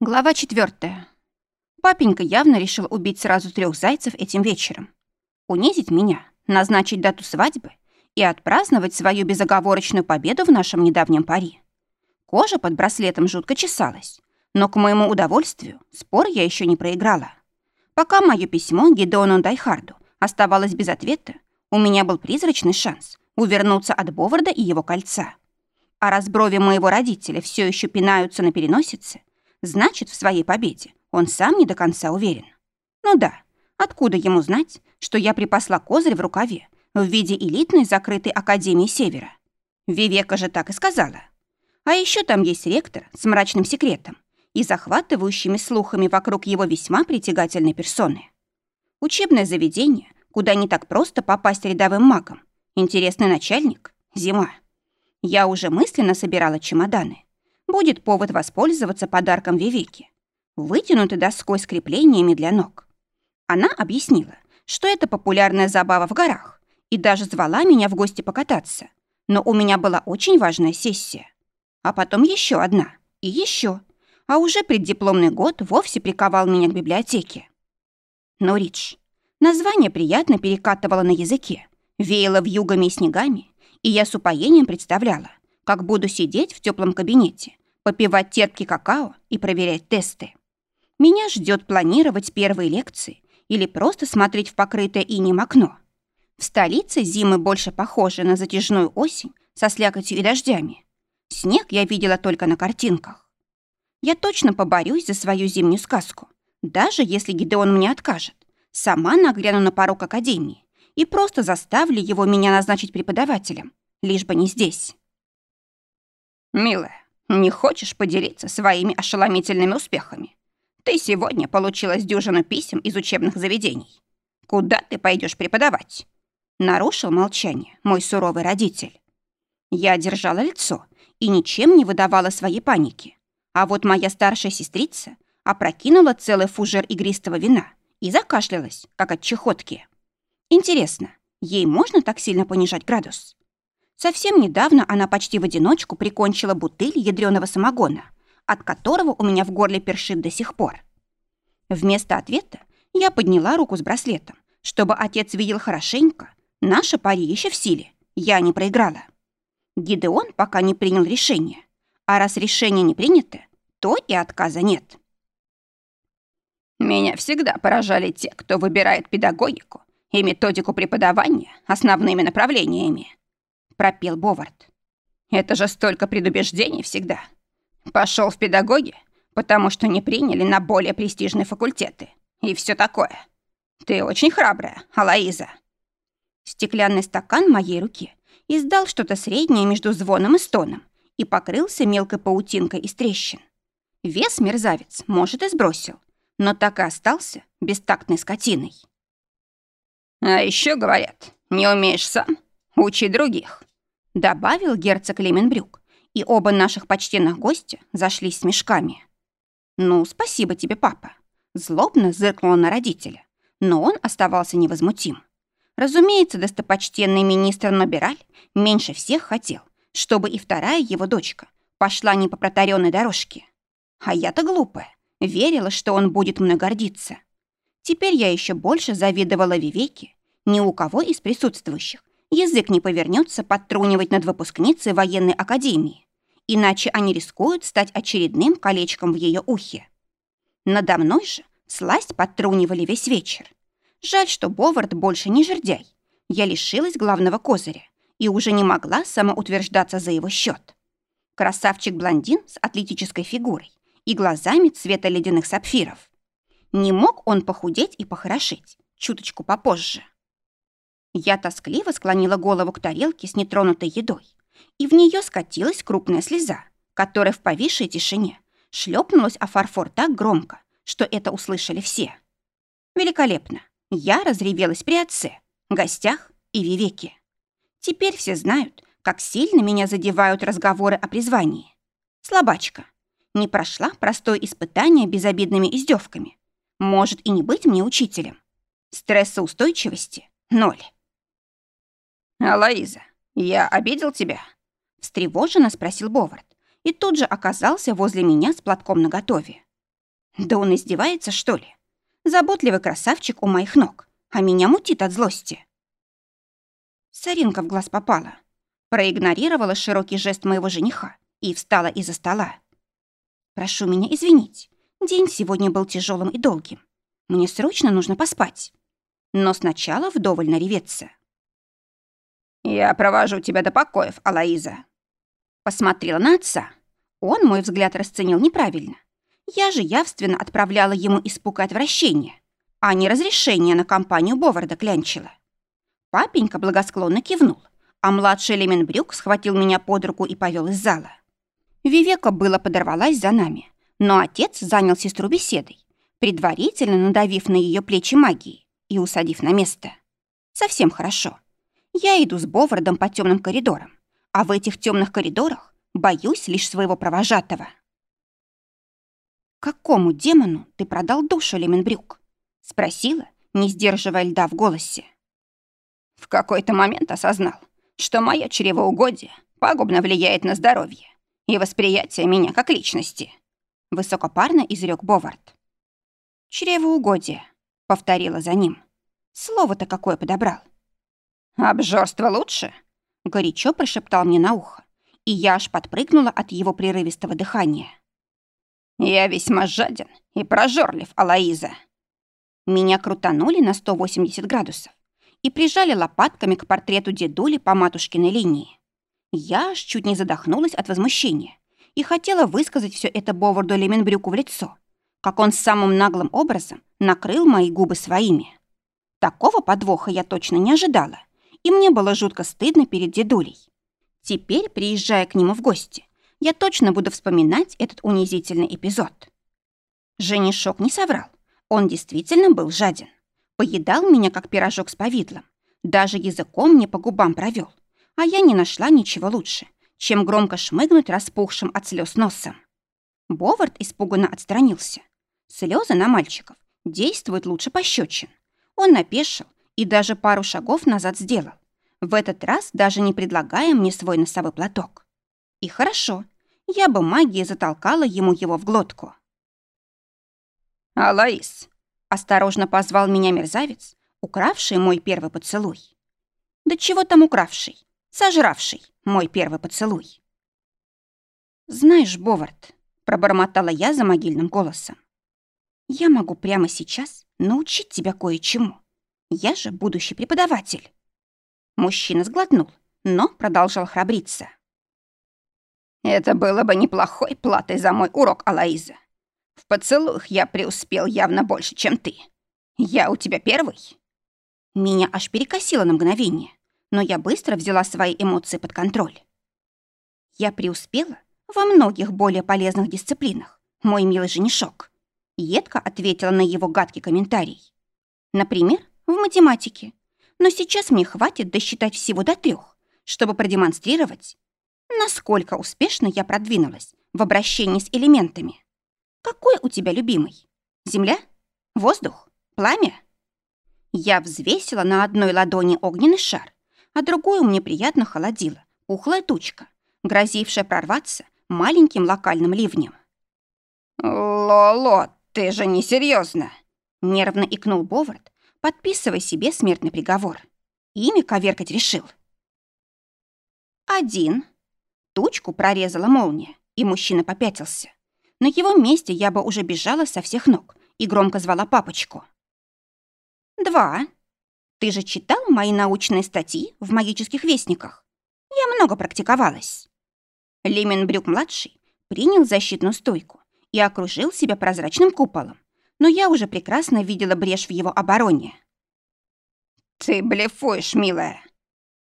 Глава четвертая. Папенька явно решил убить сразу трех зайцев этим вечером. Унизить меня, назначить дату свадьбы и отпраздновать свою безоговорочную победу в нашем недавнем пари. Кожа под браслетом жутко чесалась, но, к моему удовольствию, спор я еще не проиграла. Пока мое письмо Гидеону Дайхарду оставалось без ответа, у меня был призрачный шанс увернуться от Боварда и его кольца. А раз брови моего родителя все еще пинаются на переносице, Значит, в своей победе он сам не до конца уверен. Ну да, откуда ему знать, что я припасла козырь в рукаве в виде элитной закрытой Академии Севера? Вивека же так и сказала. А еще там есть ректор с мрачным секретом и захватывающими слухами вокруг его весьма притягательной персоны. Учебное заведение, куда не так просто попасть рядовым магом. Интересный начальник. Зима. Я уже мысленно собирала чемоданы будет повод воспользоваться подарком Вивеки, вытянутой доской с креплениями для ног. Она объяснила, что это популярная забава в горах, и даже звала меня в гости покататься. Но у меня была очень важная сессия. А потом еще одна, и еще. А уже преддипломный год вовсе приковал меня к библиотеке. Но Ридж. Название приятно перекатывало на языке, веяло вьюгами и снегами, и я с упоением представляла, как буду сидеть в теплом кабинете, попивать терпкий какао и проверять тесты. Меня ждет планировать первые лекции или просто смотреть в покрытое инем окно. В столице зимы больше похожи на затяжную осень со слякотью и дождями. Снег я видела только на картинках. Я точно поборюсь за свою зимнюю сказку, даже если Гидеон мне откажет. Сама нагляну на порог Академии и просто заставлю его меня назначить преподавателем, лишь бы не здесь. «Милая, не хочешь поделиться своими ошеломительными успехами? Ты сегодня получила дюжину писем из учебных заведений. Куда ты пойдешь преподавать?» Нарушил молчание мой суровый родитель. Я держала лицо и ничем не выдавала своей паники. А вот моя старшая сестрица опрокинула целый фужер игристого вина и закашлялась, как от чехотки. Интересно, ей можно так сильно понижать градус? Совсем недавно она почти в одиночку прикончила бутыль ядреного самогона, от которого у меня в горле першит до сих пор. Вместо ответа я подняла руку с браслетом, чтобы отец видел хорошенько. Наша пари еще в силе, я не проиграла. Гидеон пока не принял решение, а раз решение не принято, то и отказа нет. Меня всегда поражали те, кто выбирает педагогику и методику преподавания основными направлениями пропел Бовард. «Это же столько предубеждений всегда. Пошел в педагоги, потому что не приняли на более престижные факультеты. И все такое. Ты очень храбрая, Алаиза». Стеклянный стакан моей руке издал что-то среднее между звоном и стоном и покрылся мелкой паутинкой из трещин. Вес мерзавец, может, и сбросил, но так и остался бестактной скотиной. «А еще говорят, не умеешь сам, учи других добавил герцог Леменбрюк, и оба наших почтенных гостя зашлись с мешками. «Ну, спасибо тебе, папа», — злобно зыркнула на родителя, но он оставался невозмутим. Разумеется, достопочтенный министр Нобираль меньше всех хотел, чтобы и вторая его дочка пошла не по протаренной дорожке. А я-то глупая, верила, что он будет мной гордиться. Теперь я еще больше завидовала Вивеке. Ни у кого из присутствующих язык не повернется подтрунивать над выпускницей военной академии, иначе они рискуют стать очередным колечком в ее ухе. Надо мной же сласть подтрунивали весь вечер. Жаль, что Бовард больше не жердяй. Я лишилась главного козыря и уже не могла самоутверждаться за его счет. Красавчик-блондин с атлетической фигурой и глазами цвета ледяных сапфиров. Не мог он похудеть и похорошеть, чуточку попозже. Я тоскливо склонила голову к тарелке с нетронутой едой, и в нее скатилась крупная слеза, которая в повисшей тишине шлепнулась о фарфор так громко, что это услышали все. Великолепно. Я разревелась при отце, гостях и Вивеке. Теперь все знают, как сильно меня задевают разговоры о призвании. Слабачка. Не прошла простое испытание безобидными издевками. Может и не быть мне учителем. Стрессоустойчивости — ноль. «Алоиза, я обидел тебя?» Встревоженно спросил Бовард и тут же оказался возле меня с платком наготове. Да он издевается, что ли? Заботливый красавчик у моих ног, а меня мутит от злости. Соринка в глаз попала. Проигнорировала широкий жест моего жениха и встала из-за стола. «Прошу меня извинить. День сегодня был тяжелым и долгим. Мне срочно нужно поспать. Но сначала вдоволь нареветься». «Я провожу тебя до покоев, Алаиза». Посмотрела на отца. Он мой взгляд расценил неправильно. Я же явственно отправляла ему испуг и отвращение, а не разрешение на компанию Боварда клянчила. Папенька благосклонно кивнул, а младший Лемен Брюк схватил меня под руку и повел из зала. Вивека было подорвалась за нами, но отец занял сестру беседой, предварительно надавив на ее плечи магией и усадив на место. Совсем хорошо. Я иду с Бовардом по темным коридорам, а в этих темных коридорах боюсь лишь своего провожатого. «Какому демону ты продал душу, Леменбрюк?» — спросила, не сдерживая льда в голосе. В какой-то момент осознал, что мое чревоугодие пагубно влияет на здоровье и восприятие меня как личности. Высокопарно изрек Бовард. «Чревоугодие», — повторила за ним. Слово-то какое подобрал. «Обжорство лучше?» — горячо прошептал мне на ухо, и я аж подпрыгнула от его прерывистого дыхания. «Я весьма жаден и прожорлив, Алаиза». Меня крутанули на 180 градусов и прижали лопатками к портрету дедули по матушкиной линии. Я аж чуть не задохнулась от возмущения и хотела высказать все это Боварду Леменбрюку в лицо, как он самым наглым образом накрыл мои губы своими. Такого подвоха я точно не ожидала и мне было жутко стыдно перед дедулей. Теперь, приезжая к нему в гости, я точно буду вспоминать этот унизительный эпизод. Женишок не соврал. Он действительно был жаден. Поедал меня, как пирожок с повидлом. Даже языком мне по губам провел. А я не нашла ничего лучше, чем громко шмыгнуть распухшим от слез носом. Бовард испуганно отстранился. Слезы на мальчиков действуют лучше пощечин. Он напешил и даже пару шагов назад сделал. В этот раз даже не предлагая мне свой носовой платок. И хорошо, я бы магией затолкала ему его в глотку. «Алаис!» — осторожно позвал меня мерзавец, укравший мой первый поцелуй. Да чего там укравший, сожравший мой первый поцелуй. «Знаешь, Бовард», — пробормотала я за могильным голосом, «я могу прямо сейчас научить тебя кое-чему. Я же будущий преподаватель. Мужчина сглотнул, но продолжал храбриться. Это было бы неплохой платой за мой урок, Алаиза. В поцелуях я преуспел явно больше, чем ты. Я у тебя первый. Меня аж перекосило на мгновение, но я быстро взяла свои эмоции под контроль. Я преуспела во многих более полезных дисциплинах, мой милый женишок. Едко ответила на его гадкий комментарий. Например, в математике. Но сейчас мне хватит досчитать всего до трех, чтобы продемонстрировать, насколько успешно я продвинулась в обращении с элементами. Какой у тебя любимый? Земля? Воздух? Пламя? Я взвесила на одной ладони огненный шар, а другую мне приятно холодила пухлая тучка, грозившая прорваться маленьким локальным ливнем. «Ло-ло, ты же не серьезно! нервно икнул Бовард, подписывай себе смертный приговор. Ими коверкать решил. Один. Тучку прорезала молния, и мужчина попятился. На его месте я бы уже бежала со всех ног и громко звала папочку. Два. Ты же читал мои научные статьи в магических вестниках? Я много практиковалась. Леменбрюк-младший принял защитную стойку и окружил себя прозрачным куполом, но я уже прекрасно видела брешь в его обороне. «Ты блефуешь, милая!»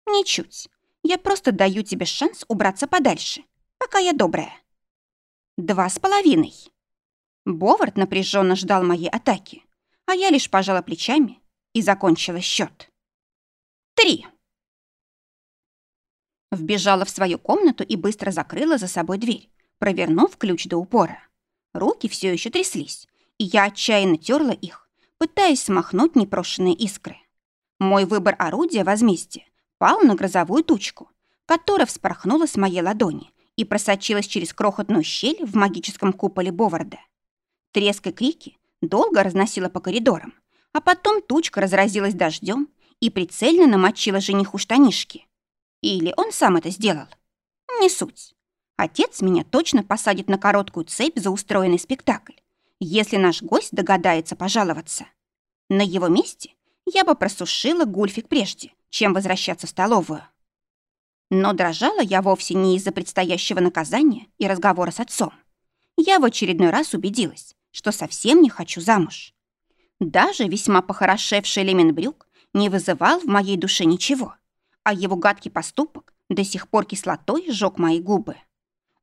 «Ничуть. Я просто даю тебе шанс убраться подальше, пока я добрая». «Два с половиной». Бовард напряженно ждал моей атаки, а я лишь пожала плечами и закончила счет. «Три». Вбежала в свою комнату и быстро закрыла за собой дверь, провернув ключ до упора. Руки все еще тряслись, я отчаянно терла их, пытаясь смахнуть непрошенные искры. Мой выбор орудия возмездия пал на грозовую тучку, которая вспорхнула с моей ладони и просочилась через крохотную щель в магическом куполе Боварда. Треск и крики долго разносила по коридорам, а потом тучка разразилась дождем и прицельно намочила жениху штанишки. Или он сам это сделал. Не суть. Отец меня точно посадит на короткую цепь за устроенный спектакль, если наш гость догадается пожаловаться. На его месте я бы просушила гульфик прежде, чем возвращаться в столовую. Но дрожала я вовсе не из-за предстоящего наказания и разговора с отцом. Я в очередной раз убедилась, что совсем не хочу замуж. Даже весьма похорошевший Леменбрюк не вызывал в моей душе ничего, а его гадкий поступок до сих пор кислотой сжег мои губы.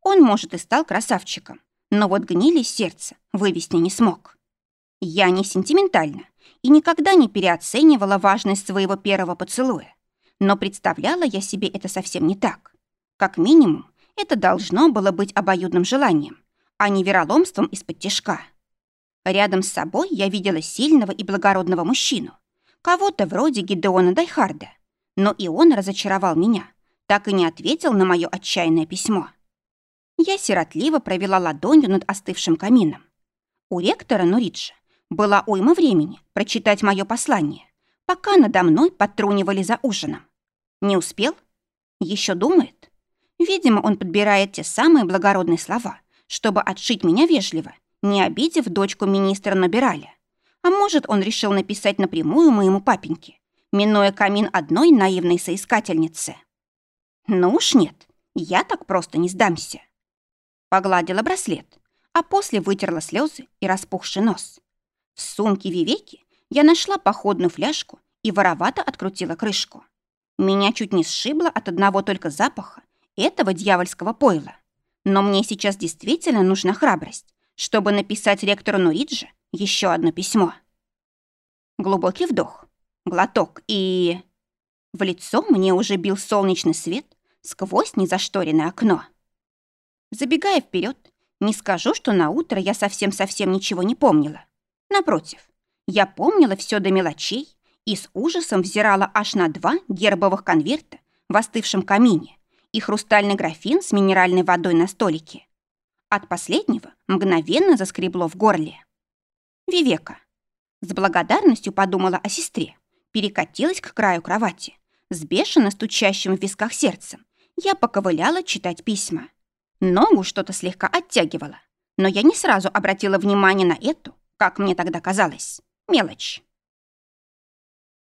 Он, может, и стал красавчиком, но вот гнили сердце вывести не смог. Я не сентиментальна и никогда не переоценивала важность своего первого поцелуя, но представляла я себе это совсем не так. Как минимум, это должно было быть обоюдным желанием, а не вероломством из-под тяжка. Рядом с собой я видела сильного и благородного мужчину, кого-то вроде Гидеона Дайхарда, но и он разочаровал меня, так и не ответил на мое отчаянное письмо. Я сиротливо провела ладонью над остывшим камином. У ректора Нуриджа была уйма времени прочитать мое послание, пока надо мной подтрунивали за ужином. Не успел? Еще думает? Видимо, он подбирает те самые благородные слова, чтобы отшить меня вежливо, не обидев дочку министра Набираля. А может, он решил написать напрямую моему папеньке, минуя камин одной наивной соискательницы. Ну уж нет, я так просто не сдамся. Погладила браслет, а после вытерла слезы и распухший нос. В сумке Вивеки я нашла походную фляжку и воровато открутила крышку. Меня чуть не сшибло от одного только запаха этого дьявольского пойла. Но мне сейчас действительно нужна храбрость, чтобы написать ректору Нуриджа еще одно письмо. Глубокий вдох, глоток и... В лицо мне уже бил солнечный свет сквозь незашторенное окно. Забегая вперед, не скажу, что на утро я совсем-совсем ничего не помнила. Напротив, я помнила все до мелочей и с ужасом взирала аж на два гербовых конверта в остывшем камине и хрустальный графин с минеральной водой на столике. От последнего мгновенно заскребло в горле. Вивека. С благодарностью подумала о сестре, перекатилась к краю кровати. С бешено стучащим в висках сердцем я поковыляла читать письма. Ногу что-то слегка оттягивала, но я не сразу обратила внимание на эту, как мне тогда казалось, мелочь.